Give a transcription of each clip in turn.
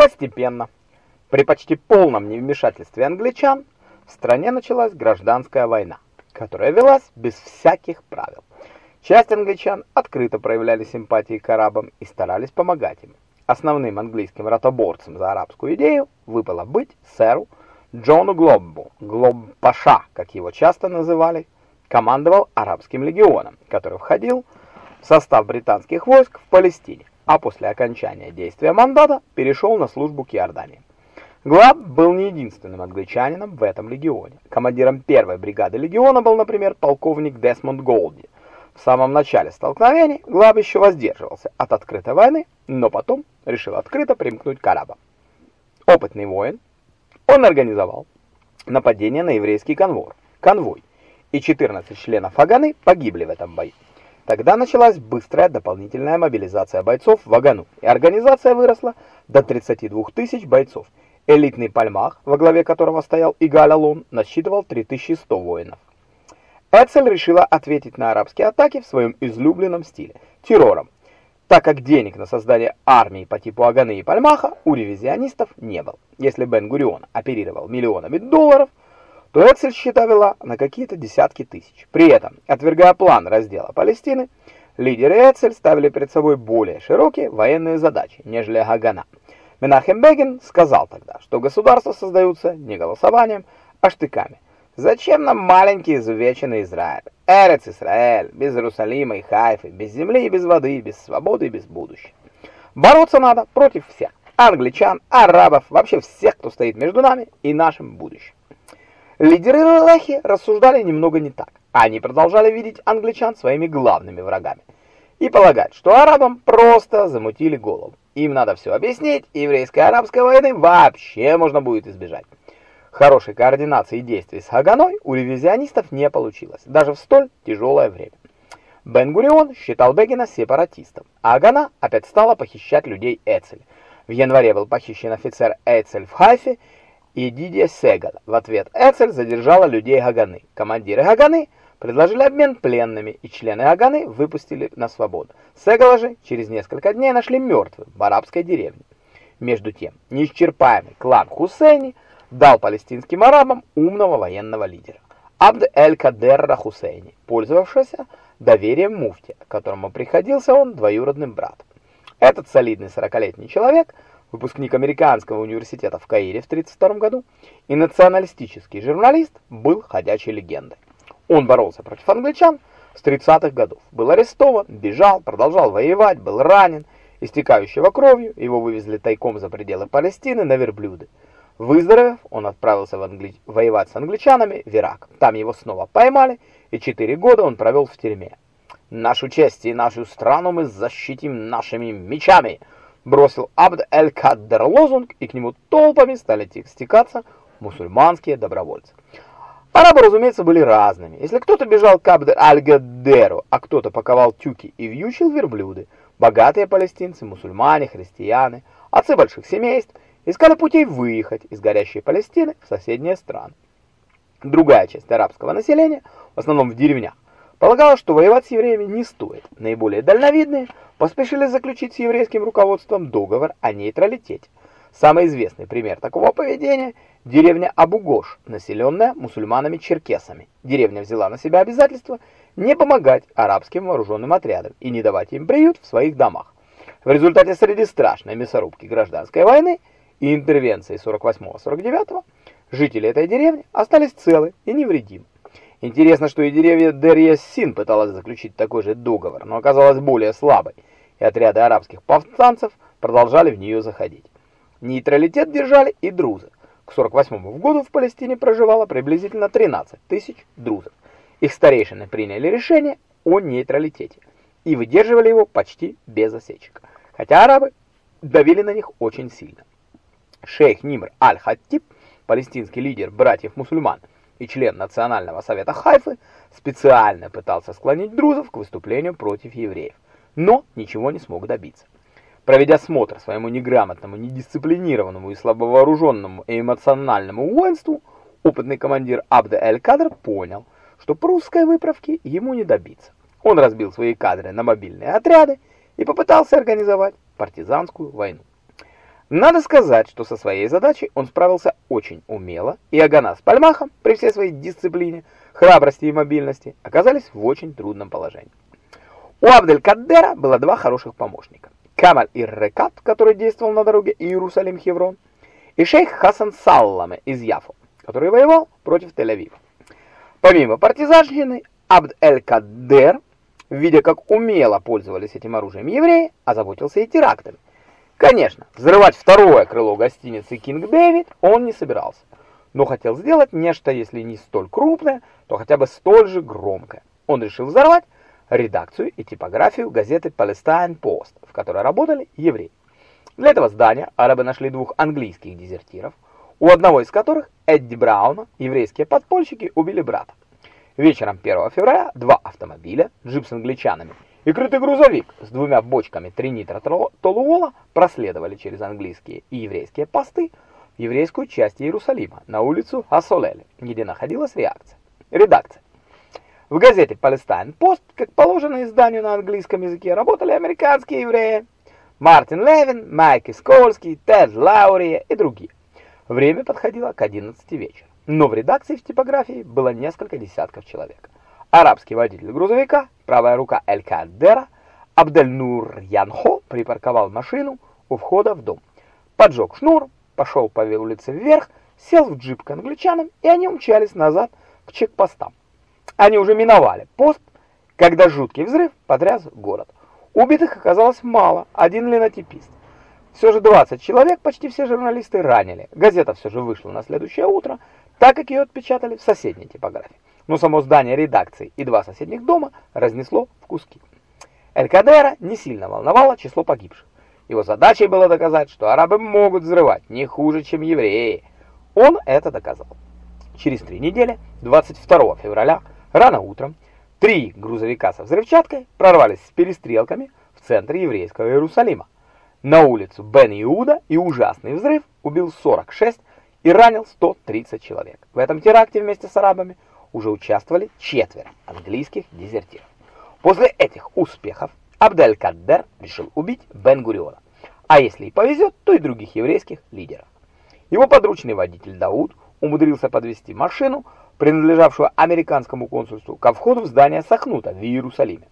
Постепенно, при почти полном невмешательстве англичан, в стране началась гражданская война, которая велась без всяких правил. Часть англичан открыто проявляли симпатии к арабам и старались помогать им. Основным английским ротоборцем за арабскую идею выпало быть сэру Джону Глоббу, Глоб-Паша, как его часто называли, командовал арабским легионом, который входил в состав британских войск в Палестине, а после окончания действия мандата перешел на службу к Иордании. Глаб был не единственным англичанином в этом легионе. Командиром первой бригады легиона был, например, полковник Десмонд Голди. В самом начале столкновений Глаб еще воздерживался от открытой войны, но потом решил открыто примкнуть к арабам. Опытный воин, он организовал нападение на еврейский конвой, конвой, и 14 членов Аганы погибли в этом бою. Тогда началась быстрая дополнительная мобилизация бойцов в Агану, и организация выросла до 32 тысяч бойцов. Элитный пальмах, во главе которого стоял Игаль Алон, насчитывал 3100 воинов. Эцель решила ответить на арабские атаки в своем излюбленном стиле – террором, так как денег на создание армии по типу Аганы и Пальмаха у ревизионистов не было. Если Бен-Гурион оперировал миллионами долларов, то Эксель счета на какие-то десятки тысяч. При этом, отвергая план раздела Палестины, лидеры Эцель ставили перед собой более широкие военные задачи, нежели Агана. Менахем Бегин сказал тогда, что государства создаются не голосованием, а штыками. Зачем нам маленький изувеченный Израиль? Эрец Израиль, без Иерусалима и Хайфы, без земли и без воды, без свободы и без будущего. Бороться надо против всех. Англичан, арабов, вообще всех, кто стоит между нами и нашим будущим. Лидеры Лехи рассуждали немного не так. Они продолжали видеть англичан своими главными врагами. И полагать, что арабам просто замутили голову. Им надо все объяснить, еврейско-арабской войны вообще можно будет избежать. Хорошей координации действий с Хаганой у ревизионистов не получилось, даже в столь тяжелое время. Бен-Гурион считал Бегина сепаратистом, а Агана опять стала похищать людей Эцель. В январе был похищен офицер Эцель в Хайфе и Дидия Сегал. В ответ Эцель задержала людей Гаганы. Командиры Гаганы предложили обмен пленными, и члены Гаганы выпустили на свободу. Сегала же через несколько дней нашли мертвым в арабской деревне. Между тем, неисчерпаемый клан Хусейни – дал палестинским арабам умного военного лидера. Абд-эль-Кадерра Хусейни, пользовавшийся доверием муфтия, которому приходился он двоюродным братом. Этот солидный 40-летний человек, выпускник американского университета в Каире в 1932 году и националистический журналист, был ходячей легендой. Он боролся против англичан с 30-х годов, был арестован, бежал, продолжал воевать, был ранен, истекающего кровью, его вывезли тайком за пределы Палестины на верблюды. Выздоровев, он отправился в Англи... воевать с англичанами в Ирак. Там его снова поймали, и четыре года он провел в тюрьме. «Нашу честь и нашу страну мы защитим нашими мечами!» Бросил Абд-эль-Каддер лозунг, и к нему толпами стали стекаться мусульманские добровольцы. Арабы, разумеется, были разными. Если кто-то бежал к Абд-аль-Гаддеру, а кто-то паковал тюки и вьючил верблюды, богатые палестинцы, мусульмане, христиане, отцы больших семейств – искали путей выехать из горящей Палестины в соседние страны. Другая часть арабского населения, в основном в деревнях, полагала, что воевать с евреями не стоит. Наиболее дальновидные поспешили заключить с еврейским руководством договор о нейтралитете. Самый известный пример такого поведения – деревня Абу-Гош, населенная мусульманами-черкесами. Деревня взяла на себя обязательство не помогать арабским вооруженным отрядам и не давать им приют в своих домах. В результате среди страшной мясорубки гражданской войны и интервенции 48-49 жители этой деревни остались целы и невредимы. Интересно, что и деревня Дерья-Син пыталась заключить такой же договор, но оказалась более слабой, и отряды арабских повстанцев продолжали в нее заходить. Нейтралитет держали и друзы. К 48 году в Палестине проживало приблизительно 13 тысяч друзов. Их старейшины приняли решение о нейтралитете и выдерживали его почти без осечек, хотя арабы давили на них очень сильно. Шейх Нимр Аль-Хаттиб, палестинский лидер братьев-мусульман и член Национального совета Хайфы, специально пытался склонить друзов к выступлению против евреев, но ничего не смог добиться. Проведя смотр своему неграмотному, недисциплинированному и слабовооруженному и эмоциональному воинству, опытный командир Абд эль-Кадр понял, что прусской выправки ему не добиться. Он разбил свои кадры на мобильные отряды и попытался организовать партизанскую войну. Надо сказать, что со своей задачей он справился очень умело, и Агана с Пальмахом, при всей своей дисциплине, храбрости и мобильности, оказались в очень трудном положении. У Абдель-Каддера было два хороших помощника. Камаль Ир-Рекат, который действовал на дороге Иерусалим-Хеврон, и шейх Хасан Салламе из Яфо, который воевал против Тель-Авива. Помимо партизанщины, Абд-эль-Каддер, видя, как умело пользовались этим оружием евреи, озаботился и терактами. Конечно, взрывать второе крыло гостиницы Кинг Дэвид он не собирался, но хотел сделать нечто, если не столь крупное, то хотя бы столь же громкое. Он решил взорвать редакцию и типографию газеты Palestine Post, в которой работали евреи. Для этого здания арабы нашли двух английских дезертиров, у одного из которых, Эдди Брауна, еврейские подпольщики убили брата. Вечером 1 февраля два автомобиля, джип с англичанами и крытый грузовик с двумя бочками тринитротолуола проследовали через английские и еврейские посты в еврейскую часть Иерусалима на улицу Асолеле, где находилась реакция. Редакция. В газете Palestine Post, как положено изданию на английском языке, работали американские евреи. Мартин Левин, Майк Искольский, Тед Лаурия и другие. Время подходило к 11 вечера, но в редакции в типографии было несколько десятков человек. Арабский водитель грузовика, правая рука Эль-Каддера, Абдель-Нур Янхо припарковал машину у входа в дом. Поджег шнур, пошел по улице вверх, сел в джип к англичанам, и они умчались назад к чекпостам. Они уже миновали пост, когда жуткий взрыв потряс город. Убитых оказалось мало, один линотипист. Все же 20 человек, почти все журналисты ранили. Газета все же вышла на следующее утро, так как ее отпечатали в соседней типографии но само здание редакции и два соседних дома разнесло в куски. Эль-Кадера не сильно волновало число погибших. Его задачей было доказать, что арабы могут взрывать не хуже, чем евреи. Он это доказал. Через три недели, 22 февраля, рано утром, три грузовика со взрывчаткой прорвались с перестрелками в центре еврейского Иерусалима. На улицу Бен-Иуда и ужасный взрыв убил 46 и ранил 130 человек. В этом теракте вместе с арабами уже участвовали четверо английских дезертиров. После этих успехов Абдель-Каддер решил убить Бен-Гуриона, а если и повезет, то и других еврейских лидеров. Его подручный водитель Дауд умудрился подвести машину, принадлежавшую американскому консульству, ко входу в здание Сахнута в Иерусалиме.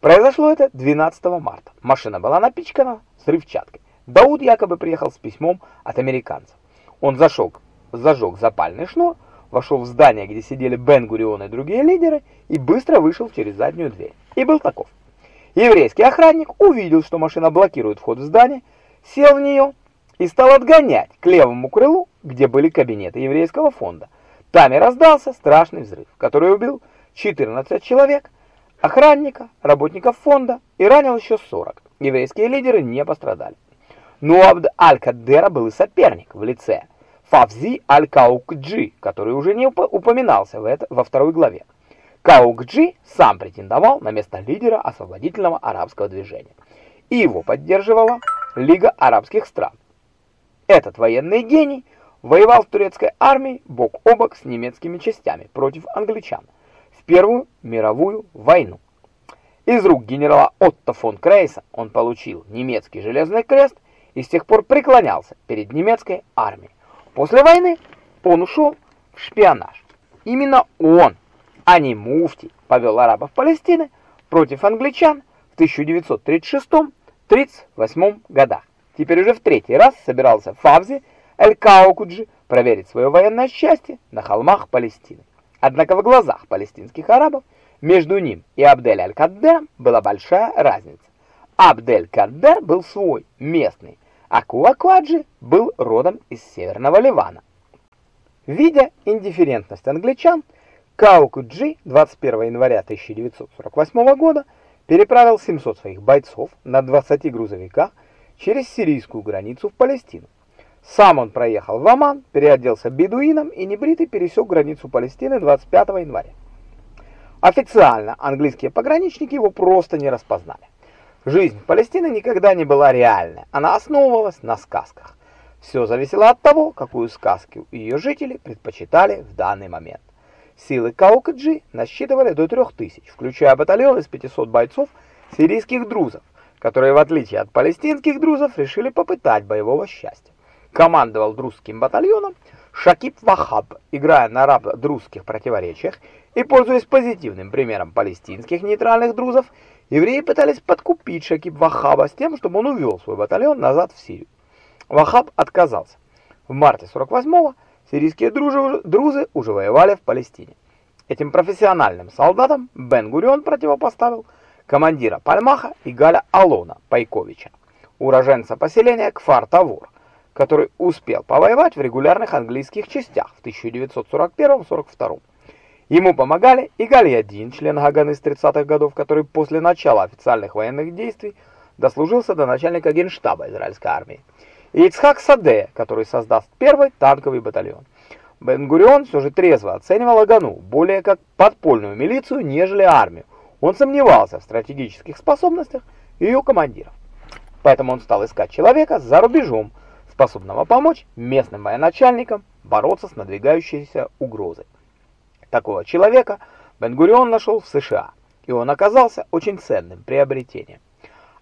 Произошло это 12 марта. Машина была напичкана взрывчаткой. Дауд якобы приехал с письмом от американцев. Он зажег, зажег запальный шнур, вошел в здание, где сидели Бен-Гурион и другие лидеры, и быстро вышел через заднюю дверь. И был таков. Еврейский охранник увидел, что машина блокирует вход в здание, сел в нее и стал отгонять к левому крылу, где были кабинеты еврейского фонда. Там и раздался страшный взрыв, который убил 14 человек, охранника, работников фонда и ранил еще 40. Еврейские лидеры не пострадали. Но Абд Аль-Каддера был и соперник в лице Фавзи Аль-Каукджи, который уже не упоминался в это, во второй главе. Каукджи сам претендовал на место лидера освободительного арабского движения, и его поддерживала Лига арабских стран. Этот военный гений воевал в турецкой армии бок о бок с немецкими частями против англичан в Первую мировую войну. Из рук генерала Отто фон Крейса он получил немецкий железный крест и с тех пор преклонялся перед немецкой армией. После войны он ушел в шпионаж. Именно он, а не муфти, повел арабов Палестины против англичан в 1936-38 годах. Теперь уже в третий раз собирался Фавзи Эль-Каукуджи проверить свое военное счастье на холмах Палестины. Однако в глазах палестинских арабов между ним и Абдель-Аль-Каддером была большая разница. Абдель-Каддер был свой, местный, а Каукуджи был родом из Северного Ливана. Видя индифферентность англичан, Каукуджи 21 января 1948 года переправил 700 своих бойцов на 20 грузовиках через сирийскую границу в Палестину. Сам он проехал в Оман, переоделся бедуином и небритый пересек границу Палестины 25 января. Официально английские пограничники его просто не распознали. Жизнь Палестины никогда не была реальной, она основывалась на сказках. Все зависело от того, какую сказку ее жители предпочитали в данный момент. Силы Каукаджи насчитывали до 3000, включая батальон из 500 бойцов сирийских друзов, которые, в отличие от палестинских друзов, решили попытать боевого счастья. Командовал друзским батальоном Шакиб Вахаб, играя на арабо-друзских противоречиях и пользуясь позитивным примером палестинских нейтральных друзов, евреи пытались подкупить Шакиб Вахаба с тем, чтобы он увел свой батальон назад в Сирию. Вахаб отказался. В марте 48-го сирийские друзы уже воевали в Палестине. Этим профессиональным солдатам Бен-Гурион противопоставил командира Пальмаха Игаля Алона Пайковича, уроженца поселения Кфар-Тавор, который успел повоевать в регулярных английских частях в 1941-42. Ему помогали Игаль-Ядин, член Гаганы с 30-х годов, который после начала официальных военных действий дослужился до начальника генштаба израильской армии, и Ицхак Саде, который создаст первый танковый батальон. Бен-Гурион все же трезво оценивал Агану, более как подпольную милицию, нежели армию. Он сомневался в стратегических способностях ее командиров. Поэтому он стал искать человека за рубежом, способного помочь местным военачальникам бороться с надвигающейся угрозой. Такого человека Бен-Гурион нашел в США, и он оказался очень ценным приобретением.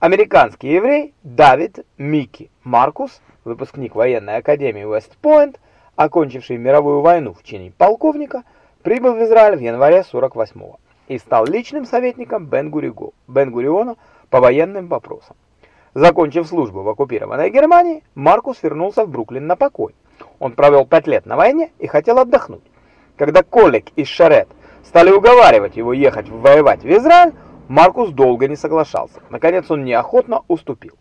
Американский еврей Давид Микки Маркус, выпускник военной академии Уэст-Пойнт, окончивший мировую войну в чине полковника, прибыл в Израиль в январе 48-го и стал личным советником Бен-Гуриона по военным вопросам. Закончив службу в оккупированной Германии, Маркус вернулся в Бруклин на покой. Он провел пять лет на войне и хотел отдохнуть. Когда Коллек и Шарет стали уговаривать его ехать воевать в Израиль, Маркус долго не соглашался. Наконец он неохотно уступил.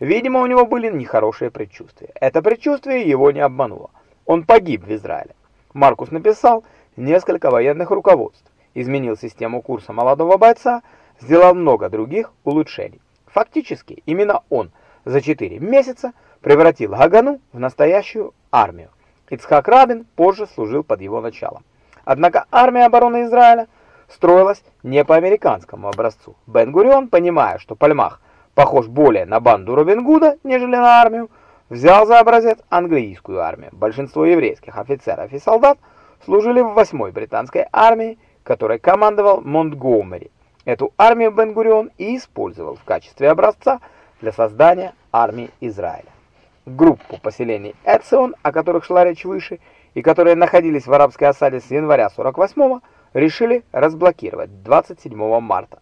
Видимо, у него были нехорошие предчувствия. Это предчувствие его не обмануло. Он погиб в Израиле. Маркус написал несколько военных руководств, изменил систему курса молодого бойца, сделал много других улучшений. Фактически, именно он за 4 месяца превратил Гагану в настоящую армию. Ицхак Рабин позже служил под его началом. Однако армия обороны Израиля строилась не по американскому образцу. Бен-Гурион, понимая, что Пальмах похож более на банду Робин Гуда, нежели на армию, взял за образец английскую армию. Большинство еврейских офицеров и солдат служили в 8-й британской армии, которой командовал Монтгомери. Эту армию Бен-Гурион и использовал в качестве образца для создания армии Израиля. Группу поселений Эцион, о которых шла речь выше, и которые находились в арабской осаде с января 48-го, решили разблокировать 27 марта.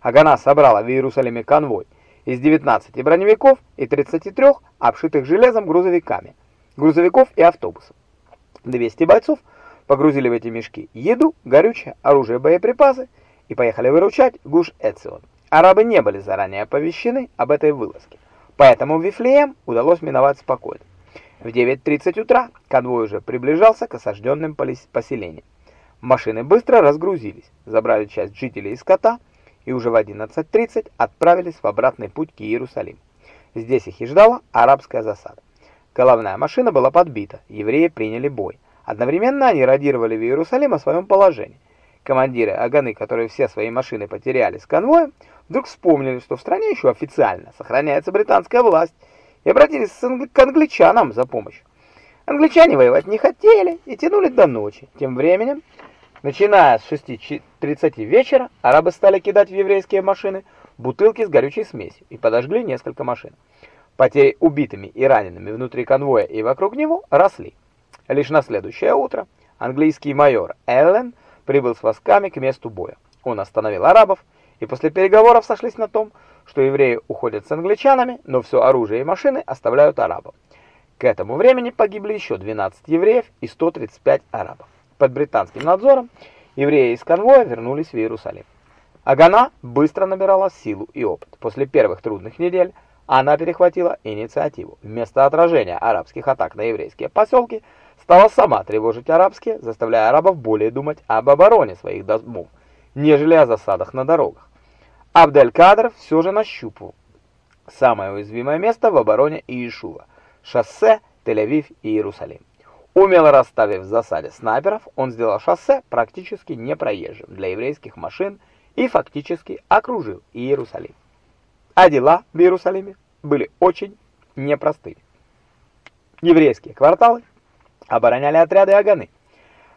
Агана собрала в Иерусалиме конвой из 19 броневиков и 33 обшитых железом грузовиками, грузовиков и автобусов. 200 бойцов погрузили в эти мешки еду, горючее, оружие, боеприпасы и поехали выручать гуш Эцион. Арабы не были заранее оповещены об этой вылазке, поэтому Вифлеем удалось миновать спокойно. В 9.30 утра конвой уже приближался к осажденным поселениям. Машины быстро разгрузились, забрали часть жителей и скота, и уже в 11.30 отправились в обратный путь к Иерусалиму. Здесь их и ждала арабская засада. Головная машина была подбита, евреи приняли бой. Одновременно они радировали в Иерусалим о своем положении. Командиры Аганы, которые все свои машины потеряли с конвоем, вдруг вспомнили, что в стране еще официально сохраняется британская власть, и обратились к англичанам за помощью. Англичане воевать не хотели и тянули до ночи. Тем временем Начиная с 6.30 вечера, арабы стали кидать в еврейские машины бутылки с горючей смесью и подожгли несколько машин. Потери убитыми и ранеными внутри конвоя и вокруг него росли. Лишь на следующее утро английский майор Эллен прибыл с войсками к месту боя. Он остановил арабов, и после переговоров сошлись на том, что евреи уходят с англичанами, но все оружие и машины оставляют арабам. К этому времени погибли еще 12 евреев и 135 арабов. Под британским надзором евреи из конвоя вернулись в Иерусалим. Агана быстро набирала силу и опыт. После первых трудных недель она перехватила инициативу. Вместо отражения арабских атак на еврейские поселки стала сама тревожить арабские, заставляя арабов более думать об обороне своих домов, нежели о засадах на дорогах. Абдель-Кадр все же нащупывал самое уязвимое место в обороне Иешува – шоссе Тель-Авив и Иерусалим. Умело расставив в засаде снайперов, он сделал шоссе практически непроезжим для еврейских машин и фактически окружил Иерусалим. А дела в Иерусалиме были очень непростыми. Еврейские кварталы обороняли отряды Аганы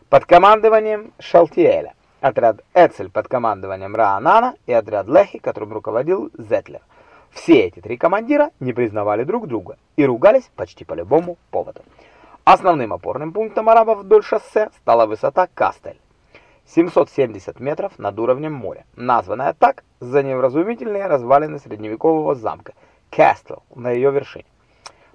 под командованием Шалтиэля, отряд Эцель под командованием Раанана и отряд Лехи, которым руководил Зетлер. Все эти три командира не признавали друг друга и ругались почти по любому поводу. Основным опорным пунктом арабов вдоль шоссе стала высота Кастель. 770 метров над уровнем моря, названная так за невразумительные развалины средневекового замка Кастл на ее вершине.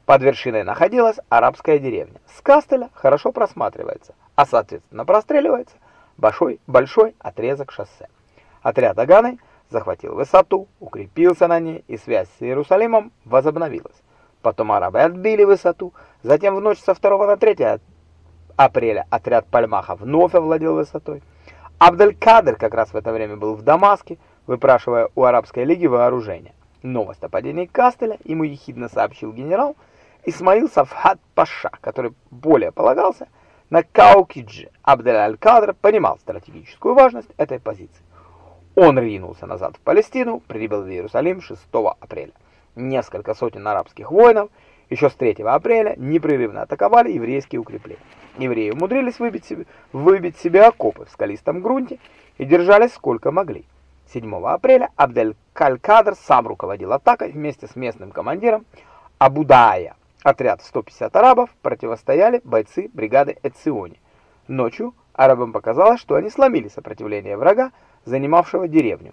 Под вершиной находилась арабская деревня. С Кастеля хорошо просматривается, а соответственно простреливается большой, большой отрезок шоссе. Отряд Аганы захватил высоту, укрепился на ней, и связь с Иерусалимом возобновилась. Потом арабы отбили высоту, затем в ночь со 2 на 3 апреля отряд Пальмаха вновь овладел высотой. Абдель-Кадр как раз в это время был в Дамаске, выпрашивая у Арабской лиги вооружение. Новость о падении Кастеля ему ехидно сообщил генерал Исмаил Сафхат Паша, который более полагался на Каукидже. Абдель-Аль-Кадр понимал стратегическую важность этой позиции. Он ринулся назад в Палестину, прибыл в Иерусалим 6 апреля. Несколько сотен арабских воинов еще с 3 апреля непрерывно атаковали еврейские укрепления. Евреи умудрились выбить себе, выбить себе окопы в скалистом грунте и держались сколько могли. 7 апреля Абдель-Калькадр сам руководил атакой вместе с местным командиром Абудая. Отряд 150 арабов противостояли бойцы бригады Эциони. Ночью арабам показалось, что они сломили сопротивление врага, занимавшего деревню.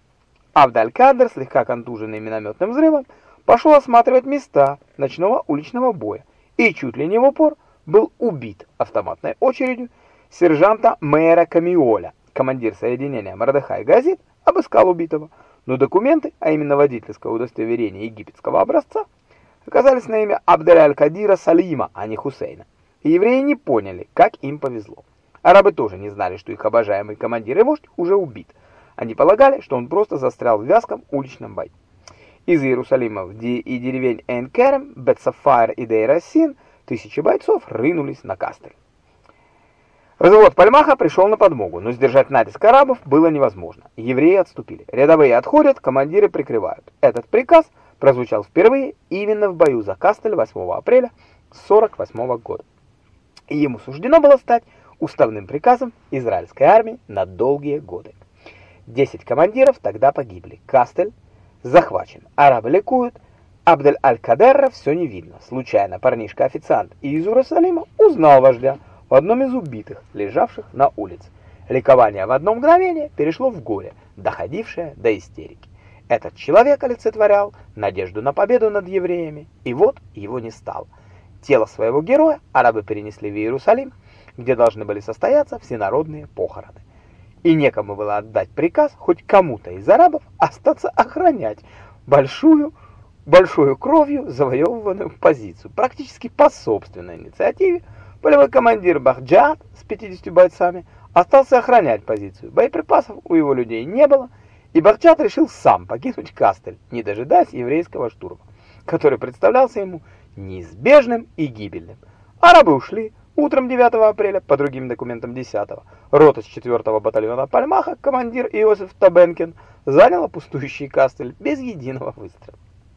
Абдаль-Кадр, слегка контуженный минометным взрывом, пошел осматривать места ночного уличного боя и чуть ли не в упор был убит автоматной очередью сержанта мэра Камиоля. Командир соединения Мордехай Газит обыскал убитого, но документы, а именно водительское удостоверение египетского образца, оказались на имя Абдель-Аль-Кадира Салима, а не Хусейна. И евреи не поняли, как им повезло. Арабы тоже не знали, что их обожаемый командир и вождь уже убит. Они полагали, что он просто застрял в вязком уличном бою. Из Иерусалима и деревень Эн-Керем, Бет-Сафаир и Дейрасин тысячи бойцов рынулись на Кастель. Развод Пальмаха пришел на подмогу, но сдержать натиск арабов было невозможно. Евреи отступили. Рядовые отходят, командиры прикрывают. Этот приказ прозвучал впервые именно в бою за Кастель 8 апреля 48 года. И ему суждено было стать уставным приказом израильской армии на долгие годы. Десять командиров тогда погибли. Кастель захвачен. Арабы ликуют. Абдель-Аль-Кадерра все не видно. Случайно парнишка-официант из Иерусалима узнал вождя в одном из убитых, лежавших на улице. Ликование в одно мгновение перешло в горе, доходившее до истерики. Этот человек олицетворял надежду на победу над евреями, и вот его не стало. Тело своего героя арабы перенесли в Иерусалим, где должны были состояться всенародные похороны. И некому было отдать приказ хоть кому-то из арабов остаться охранять большую, большую кровью завоеванную позицию. Практически по собственной инициативе полевой командир Бахджад с 50 бойцами остался охранять позицию. Боеприпасов у его людей не было, и Бахджад решил сам покинуть Кастель, не дожидаясь еврейского штурма, который представлялся ему неизбежным и гибельным. Арабы ушли, Утром 9 апреля, по другим документам 10 рота с 4-го батальона Пальмаха, командир Иосиф Табенкин занял пустующий кастель без единого выстрела.